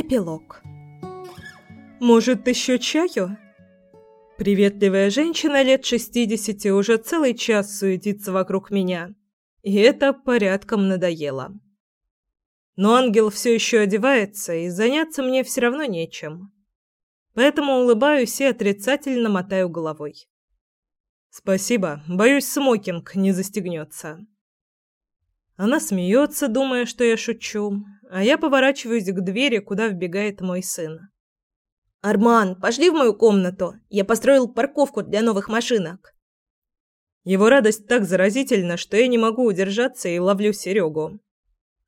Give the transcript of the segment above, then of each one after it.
Эпилог. «Может, еще чаю?» Приветливая женщина лет шестидесяти уже целый час суетится вокруг меня, и это порядком надоело. Но ангел все еще одевается, и заняться мне все равно нечем. Поэтому улыбаюсь и отрицательно мотаю головой. «Спасибо, боюсь, смокинг не застегнется». Она смеется, думая, что я шучу, а я поворачиваюсь к двери, куда вбегает мой сын. «Арман, пошли в мою комнату. Я построил парковку для новых машинок». Его радость так заразительна, что я не могу удержаться и ловлю Серегу.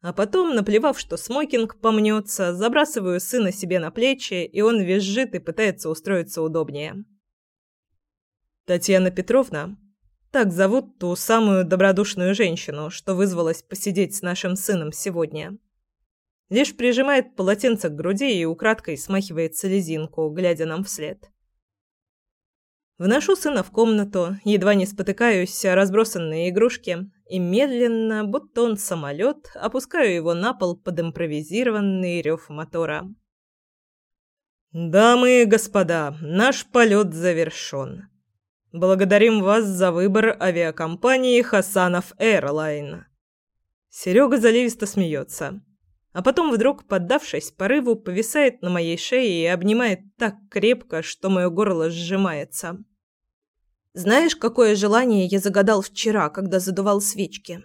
А потом, наплевав, что смокинг помнется, забрасываю сына себе на плечи, и он визжит и пытается устроиться удобнее. Татьяна Петровна, так зовут ту самую добродушную женщину, что вызвалась посидеть с нашим сыном сегодня лишь прижимает полотенце к груди и украдкой смахивает слезинку, глядя нам вслед. Вношу сына в комнату, едва не спотыкаюсь о разбросанные игрушки, и медленно, будто он самолет, опускаю его на пол под импровизированный рев мотора. «Дамы и господа, наш полет завершен. Благодарим вас за выбор авиакомпании Хасанов Airline». Серега заливисто смеется а потом вдруг, поддавшись порыву, повисает на моей шее и обнимает так крепко, что мое горло сжимается. «Знаешь, какое желание я загадал вчера, когда задувал свечки?»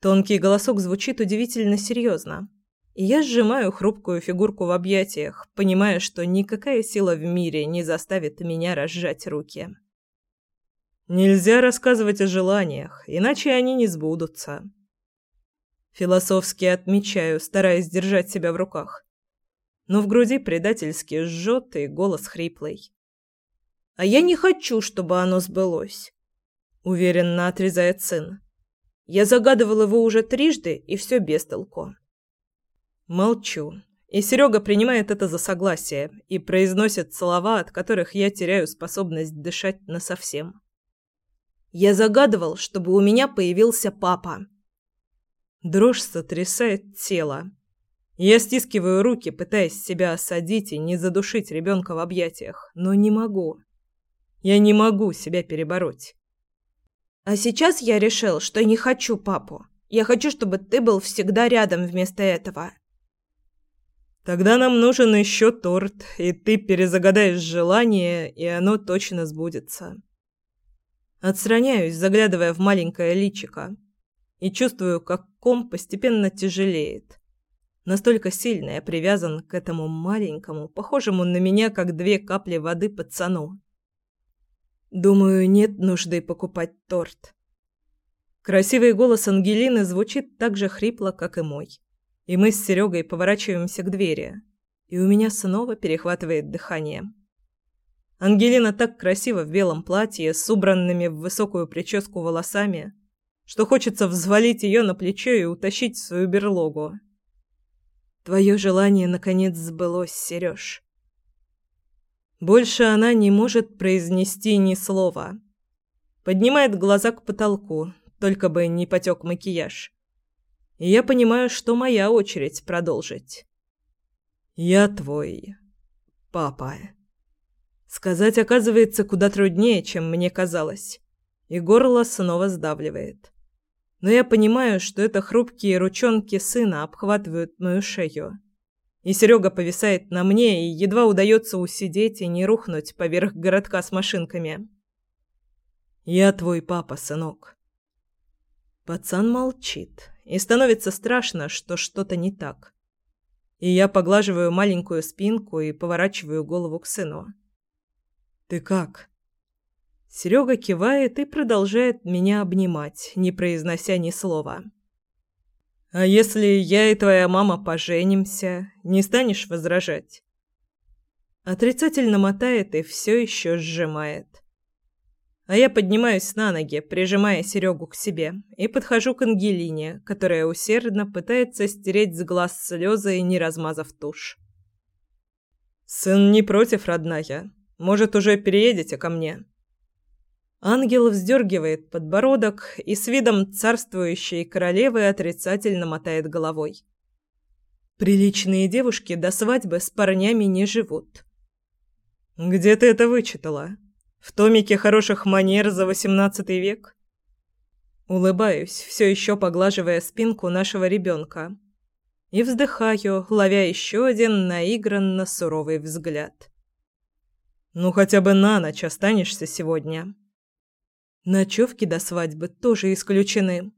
Тонкий голосок звучит удивительно серьезно, и я сжимаю хрупкую фигурку в объятиях, понимая, что никакая сила в мире не заставит меня разжать руки. Нельзя рассказывать о желаниях, иначе они не сбудутся. Философски отмечаю, стараясь держать себя в руках. Но в груди предательски жжет и голос хриплый. «А я не хочу, чтобы оно сбылось», — уверенно отрезает сын. «Я загадывал его уже трижды, и все без толку». Молчу. И Серега принимает это за согласие и произносит слова, от которых я теряю способность дышать насовсем. «Я загадывал, чтобы у меня появился папа». Дрожь сотрясает тело. Я стискиваю руки, пытаясь себя осадить и не задушить ребенка в объятиях, но не могу. Я не могу себя перебороть. А сейчас я решил, что не хочу папу. Я хочу, чтобы ты был всегда рядом вместо этого. Тогда нам нужен еще торт, и ты перезагадаешь желание, и оно точно сбудется. Отстраняюсь, заглядывая в маленькое личико и чувствую, как ком постепенно тяжелеет. Настолько сильно я привязан к этому маленькому, похожему на меня, как две капли воды пацану. Думаю, нет нужды покупать торт. Красивый голос Ангелины звучит так же хрипло, как и мой. И мы с Серегой поворачиваемся к двери, и у меня снова перехватывает дыхание. Ангелина так красиво в белом платье, с убранными в высокую прическу волосами, что хочется взвалить ее на плечо и утащить в свою берлогу. Твое желание наконец сбылось, Сереж. Больше она не может произнести ни слова. Поднимает глаза к потолку, только бы не потек макияж. И я понимаю, что моя очередь продолжить. «Я твой папа». Сказать оказывается куда труднее, чем мне казалось, и горло снова сдавливает но я понимаю, что это хрупкие ручонки сына обхватывают мою шею. И Серега повисает на мне, и едва удается усидеть и не рухнуть поверх городка с машинками. «Я твой папа, сынок». Пацан молчит, и становится страшно, что что-то не так. И я поглаживаю маленькую спинку и поворачиваю голову к сыну. «Ты как?» Серега кивает и продолжает меня обнимать, не произнося ни слова. «А если я и твоя мама поженимся, не станешь возражать?» Отрицательно мотает и все еще сжимает. А я поднимаюсь на ноги, прижимая Серегу к себе, и подхожу к Ангелине, которая усердно пытается стереть с глаз слезы, не размазав тушь. «Сын не против, родная. Может, уже переедете ко мне?» Ангел вздергивает подбородок и с видом царствующей королевы отрицательно мотает головой. Приличные девушки до свадьбы с парнями не живут. Где ты это вычитала? В томике хороших манер за восемнадцатый век? Улыбаюсь, все еще поглаживая спинку нашего ребенка. И вздыхаю, ловя еще один наигранно суровый взгляд. Ну хотя бы на ночь останешься сегодня. Ночевки до свадьбы тоже исключены.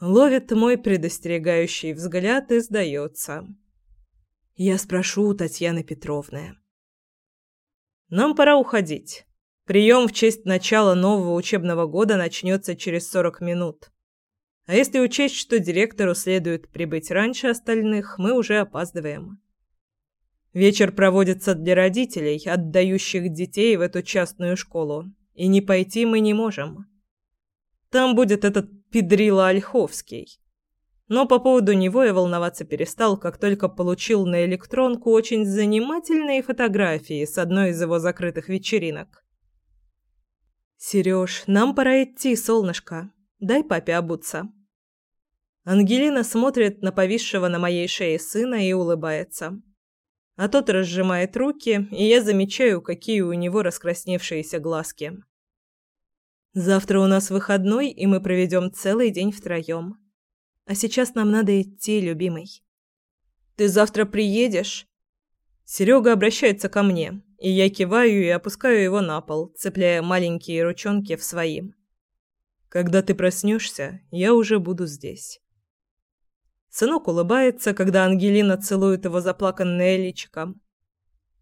Ловит мой предостерегающий взгляд и сдается. Я спрошу у Татьяны Петровны. Нам пора уходить. Прием в честь начала нового учебного года начнется через 40 минут. А если учесть, что директору следует прибыть раньше остальных, мы уже опаздываем. Вечер проводится для родителей, отдающих детей в эту частную школу, и не пойти мы не можем. Там будет этот педрила Ольховский. Но по поводу него я волноваться перестал, как только получил на электронку очень занимательные фотографии с одной из его закрытых вечеринок. «Серёж, нам пора идти, солнышко. Дай папе обуться». Ангелина смотрит на повисшего на моей шее сына и улыбается. А тот разжимает руки, и я замечаю, какие у него раскрасневшиеся глазки. Завтра у нас выходной, и мы проведем целый день втроем. А сейчас нам надо идти, любимый. Ты завтра приедешь? Серега обращается ко мне, и я киваю и опускаю его на пол, цепляя маленькие ручонки в свои. Когда ты проснешься, я уже буду здесь. Сынок улыбается, когда Ангелина целует его заплаканное личико.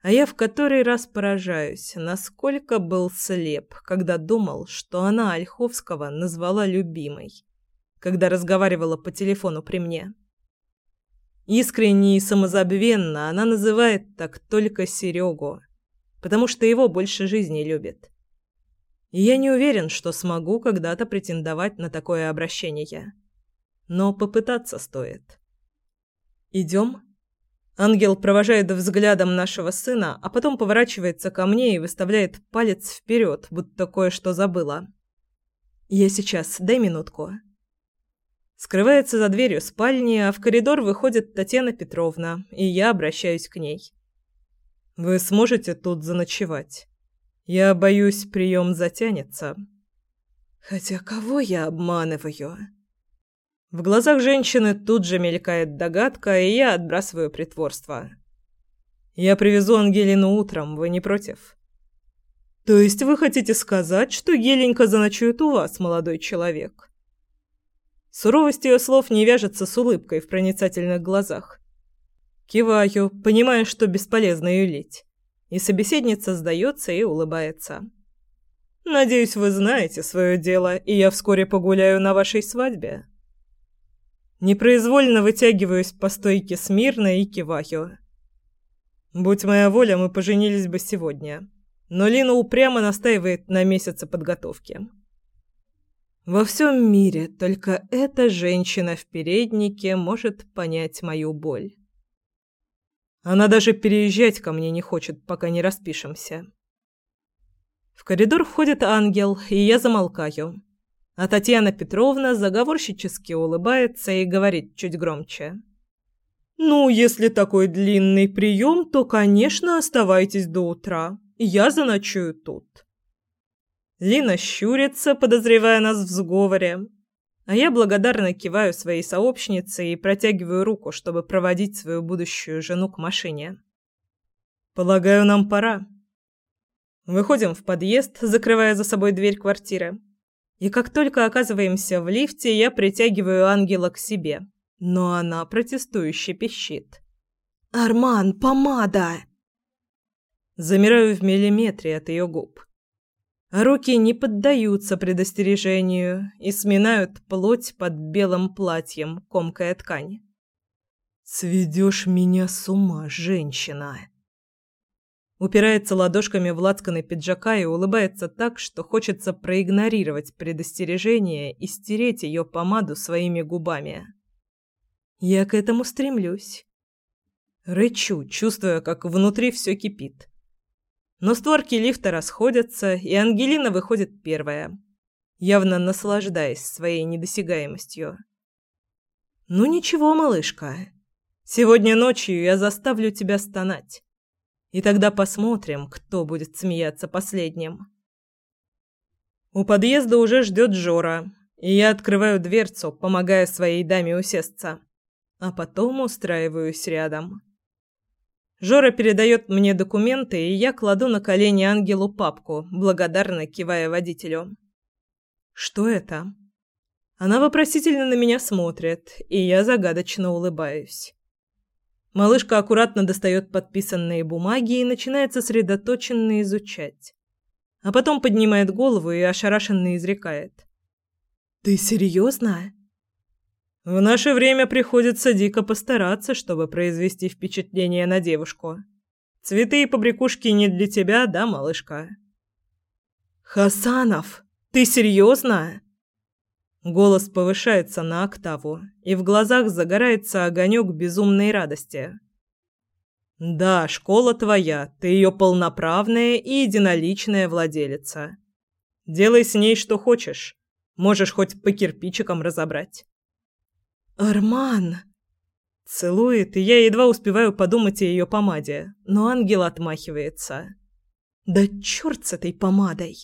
А я в который раз поражаюсь, насколько был слеп, когда думал, что она Ольховского назвала любимой, когда разговаривала по телефону при мне. Искренне и самозабвенно она называет так только Серегу, потому что его больше жизни любит. И я не уверен, что смогу когда-то претендовать на такое обращение но попытаться стоит. Идем. Ангел провожает взглядом нашего сына, а потом поворачивается ко мне и выставляет палец вперед, будто кое-что забыла. Я сейчас, дай минутку. Скрывается за дверью спальни, а в коридор выходит Татьяна Петровна, и я обращаюсь к ней. Вы сможете тут заночевать? Я боюсь, прием затянется. Хотя кого я обманываю? В глазах женщины тут же мелькает догадка, и я отбрасываю притворство. «Я привезу Ангелину утром, вы не против?» «То есть вы хотите сказать, что Геленька заночует у вас, молодой человек?» Суровость ее слов не вяжется с улыбкой в проницательных глазах. Киваю, понимая, что бесполезно юлить. И собеседница сдается и улыбается. «Надеюсь, вы знаете свое дело, и я вскоре погуляю на вашей свадьбе». Непроизвольно вытягиваюсь по стойке смирно и киваю. Будь моя воля, мы поженились бы сегодня. Но Лина упрямо настаивает на месяце подготовки. Во всем мире только эта женщина в переднике может понять мою боль. Она даже переезжать ко мне не хочет, пока не распишемся. В коридор входит ангел, и я замолкаю. А Татьяна Петровна заговорщически улыбается и говорит чуть громче. «Ну, если такой длинный прием, то, конечно, оставайтесь до утра. Я заночую тут». Лина щурится, подозревая нас в сговоре. А я благодарно киваю своей сообщнице и протягиваю руку, чтобы проводить свою будущую жену к машине. «Полагаю, нам пора». Выходим в подъезд, закрывая за собой дверь квартиры. И как только оказываемся в лифте, я притягиваю ангела к себе. Но она протестующе пищит. «Арман, помада!» Замираю в миллиметре от ее губ. Руки не поддаются предостережению и сминают плоть под белым платьем, комкая ткань. «Сведешь меня с ума, женщина!» Упирается ладошками в лацканы пиджака и улыбается так, что хочется проигнорировать предостережение и стереть ее помаду своими губами. Я к этому стремлюсь. Рычу, чувствуя, как внутри все кипит. Но створки лифта расходятся, и Ангелина выходит первая, явно наслаждаясь своей недосягаемостью. «Ну ничего, малышка, Сегодня ночью я заставлю тебя стонать. И тогда посмотрим, кто будет смеяться последним. У подъезда уже ждет Жора, и я открываю дверцу, помогая своей даме усесться, а потом устраиваюсь рядом. Жора передает мне документы, и я кладу на колени ангелу папку, благодарно кивая водителю. «Что это?» Она вопросительно на меня смотрит, и я загадочно улыбаюсь. Малышка аккуратно достает подписанные бумаги и начинает сосредоточенно изучать. А потом поднимает голову и ошарашенно изрекает. «Ты серьезно?» В наше время приходится дико постараться, чтобы произвести впечатление на девушку. Цветы и побрякушки не для тебя, да, малышка? Хасанов, ты серьезно? Голос повышается на октаву, и в глазах загорается огонек безумной радости. Да, школа твоя, ты ее полноправная и единоличная владелица. Делай с ней что хочешь. Можешь хоть по кирпичикам разобрать. Арман целует, и я едва успеваю подумать о ее помаде, но ангел отмахивается. Да черт с этой помадой.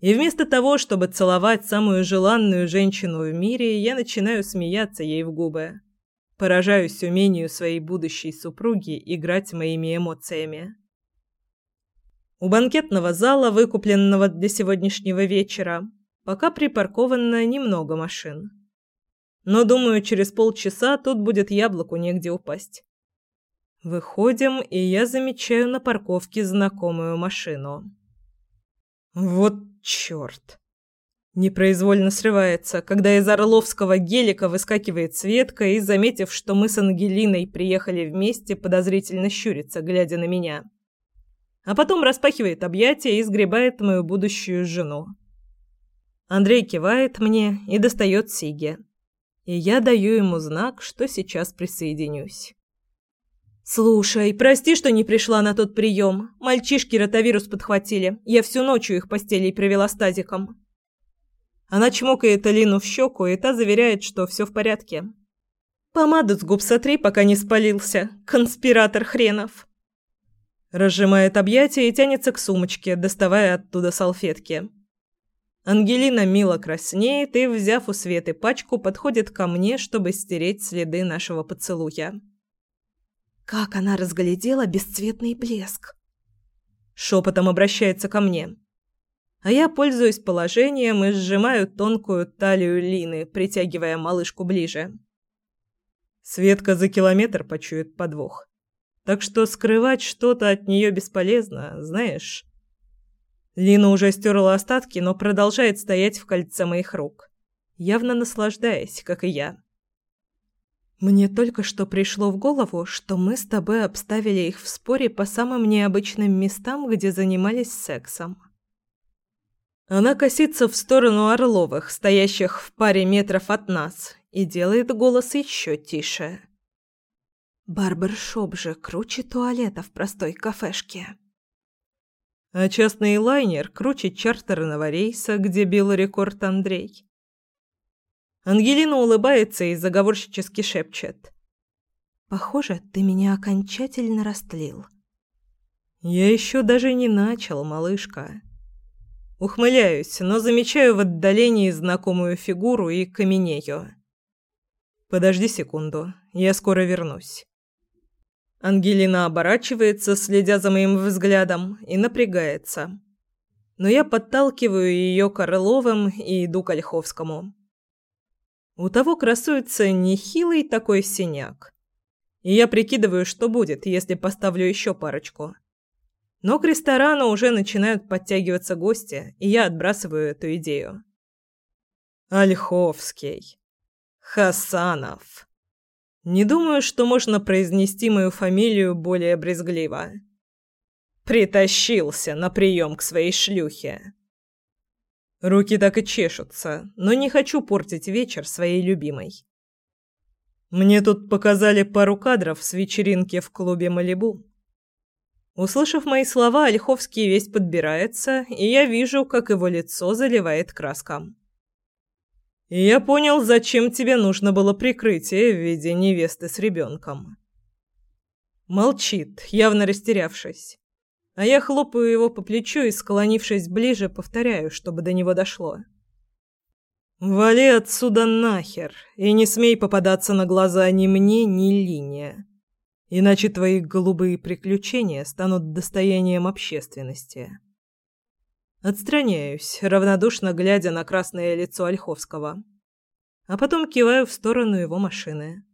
И вместо того, чтобы целовать самую желанную женщину в мире, я начинаю смеяться ей в губы. Поражаюсь умению своей будущей супруги играть моими эмоциями. У банкетного зала, выкупленного для сегодняшнего вечера, пока припарковано немного машин. Но, думаю, через полчаса тут будет яблоку негде упасть. Выходим, и я замечаю на парковке знакомую машину. Вот чёрт! Непроизвольно срывается, когда из Орловского гелика выскакивает Светка и, заметив, что мы с Ангелиной приехали вместе, подозрительно щурится, глядя на меня. А потом распахивает объятия и сгребает мою будущую жену. Андрей кивает мне и достает Сиги. И я даю ему знак, что сейчас присоединюсь. «Слушай, прости, что не пришла на тот прием. Мальчишки ротавирус подхватили. Я всю ночь у их постелей провела с тазиком». Она чмокает Алину в щеку, и та заверяет, что все в порядке. «Помаду с губ сотри, пока не спалился. Конспиратор хренов». Разжимает объятия и тянется к сумочке, доставая оттуда салфетки. Ангелина мило краснеет и, взяв у Светы пачку, подходит ко мне, чтобы стереть следы нашего поцелуя. Как она разглядела бесцветный блеск. Шепотом обращается ко мне. А я пользуюсь положением и сжимаю тонкую талию Лины, притягивая малышку ближе. Светка за километр почует подвох. Так что скрывать что-то от нее бесполезно, знаешь. Лина уже стерла остатки, но продолжает стоять в кольце моих рук, явно наслаждаясь, как и я. Мне только что пришло в голову, что мы с тобой обставили их в споре по самым необычным местам, где занимались сексом. Она косится в сторону Орловых, стоящих в паре метров от нас, и делает голос еще тише. Барбершоп же круче туалета в простой кафешке. А частный лайнер круче чартерного рейса, где бил рекорд Андрей. Ангелина улыбается и заговорщически шепчет. «Похоже, ты меня окончательно растлил». «Я еще даже не начал, малышка». Ухмыляюсь, но замечаю в отдалении знакомую фигуру и каменею. «Подожди секунду, я скоро вернусь». Ангелина оборачивается, следя за моим взглядом, и напрягается. Но я подталкиваю ее к Орловым и иду к Ольховскому. У того красуется нехилый такой синяк. И я прикидываю, что будет, если поставлю еще парочку. Но к ресторану уже начинают подтягиваться гости, и я отбрасываю эту идею. Ольховский. Хасанов. Не думаю, что можно произнести мою фамилию более брезгливо. Притащился на прием к своей шлюхе. Руки так и чешутся, но не хочу портить вечер своей любимой. Мне тут показали пару кадров с вечеринки в клубе «Малибу». Услышав мои слова, Ольховский весь подбирается, и я вижу, как его лицо заливает краском. И я понял, зачем тебе нужно было прикрытие в виде невесты с ребенком. Молчит, явно растерявшись. А я хлопаю его по плечу и, склонившись ближе, повторяю, чтобы до него дошло. «Вали отсюда нахер и не смей попадаться на глаза ни мне, ни Лине, иначе твои голубые приключения станут достоянием общественности». Отстраняюсь, равнодушно глядя на красное лицо Ольховского, а потом киваю в сторону его машины.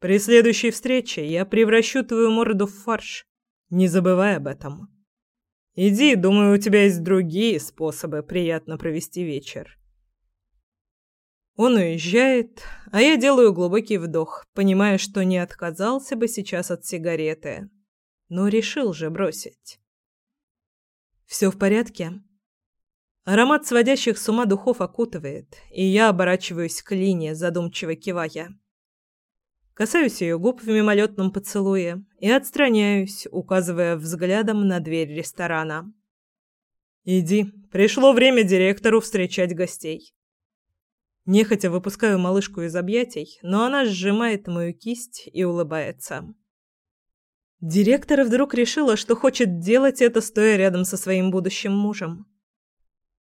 При следующей встрече я превращу твою морду в фарш. Не забывай об этом. Иди, думаю, у тебя есть другие способы приятно провести вечер. Он уезжает, а я делаю глубокий вдох, понимая, что не отказался бы сейчас от сигареты, но решил же бросить. Все в порядке? Аромат сводящих с ума духов окутывает, и я оборачиваюсь к Лине, задумчиво кивая. Касаюсь ее губ в мимолетном поцелуе и отстраняюсь, указывая взглядом на дверь ресторана. «Иди, пришло время директору встречать гостей». Нехотя выпускаю малышку из объятий, но она сжимает мою кисть и улыбается. Директор вдруг решила, что хочет делать это, стоя рядом со своим будущим мужем.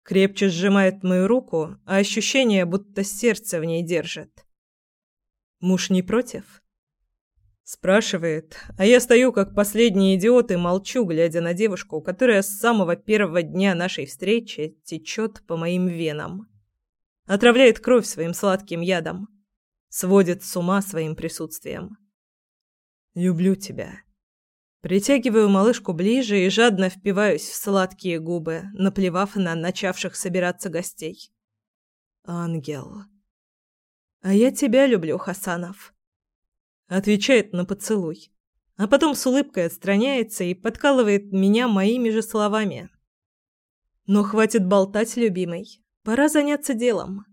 Крепче сжимает мою руку, а ощущение, будто сердце в ней держит. Муж не против? Спрашивает, а я стою как последний идиот и молчу, глядя на девушку, которая с самого первого дня нашей встречи течет по моим венам. Отравляет кровь своим сладким ядом. Сводит с ума своим присутствием. «Люблю тебя», Притягиваю малышку ближе и жадно впиваюсь в сладкие губы, наплевав на начавших собираться гостей. «Ангел». «А я тебя люблю, Хасанов», — отвечает на поцелуй, а потом с улыбкой отстраняется и подкалывает меня моими же словами. «Но хватит болтать, любимый, пора заняться делом».